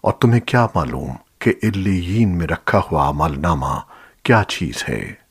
اور تمہیں کیا معلوم کہ علیین میں رکھا ہوا عمل نامہ کیا چیز ہے؟